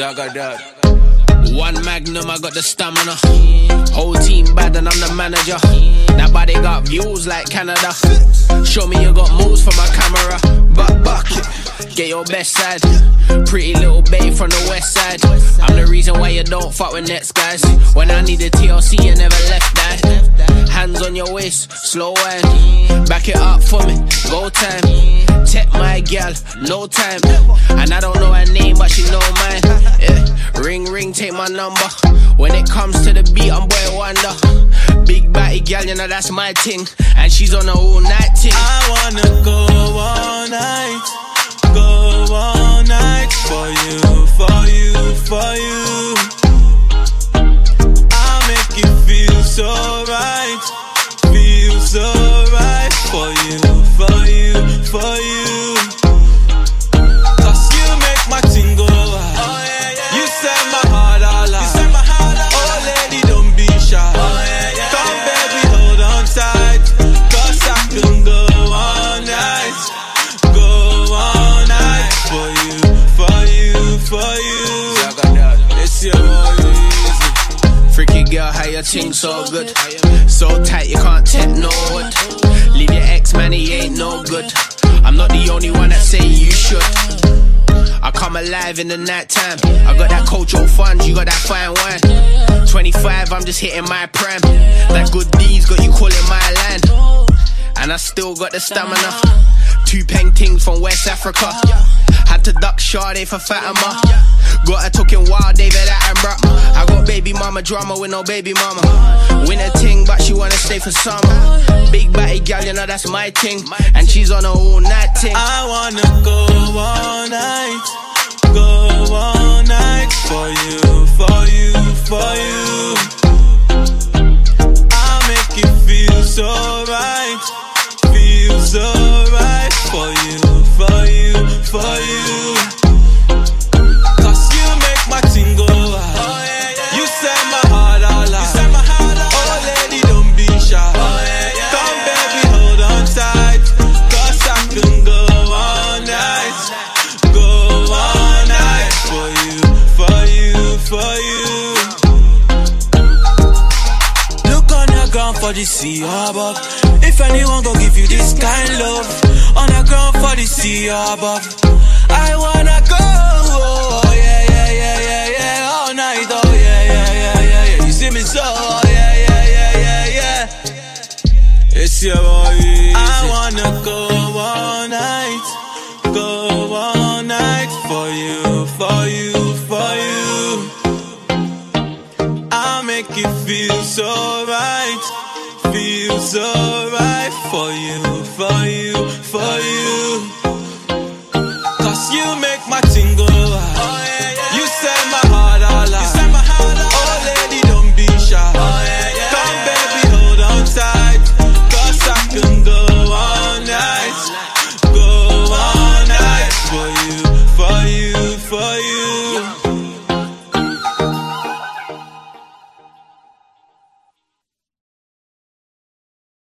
Zagadad. One magnum, I got the stamina. Whole team bad and I'm the manager. That body got views like Canada. Show me you got moves for my camera. But bucket, get your best side. Pretty little babe from the west side. I'm the reason why you don't fuck with next guys. When I needed TLC, you your waist, slow wine. Back it up for me, go time. Tech my gal, no time. And I don't know her name, but she know mine. Yeah. Ring, ring, take my number. When it comes to the beat, I'm boy wonder. Big body gal, you know that's my thing. And she's on a all night thing. I wanna go girl, how your ting so good? So tight you can't take no wood. Leave your ex man, he ain't no good. I'm not the only one that say you should. I come alive in the night time. I got that cultural funds, you got that fine wine. 25, I'm just hitting my prime. That good deeds got you calling my line. And I still got the stamina. Two peng tings from West Africa. Had to duck Sade for Fatima. Got her talking wild, David Attenborough. I got baby mama drama with no baby mama. Win a ting, but she wanna stay for summer. Big body gal, you know that's my ting. And she's on a all night ting. I wanna go all night, go all night for you, for you, for you. I'll make you feel so for the sea above. If anyone go give you this kind love, on the ground for the sea above. I wanna go, oh yeah, yeah, yeah, yeah, yeah, all night, oh yeah, yeah, yeah, yeah, yeah. You see me so, oh yeah, yeah, yeah, yeah, yeah. It's your boy. I wanna go all night, go all night for you, for you, for you. I'll make you feel so right, feel so right for you, for you, for you.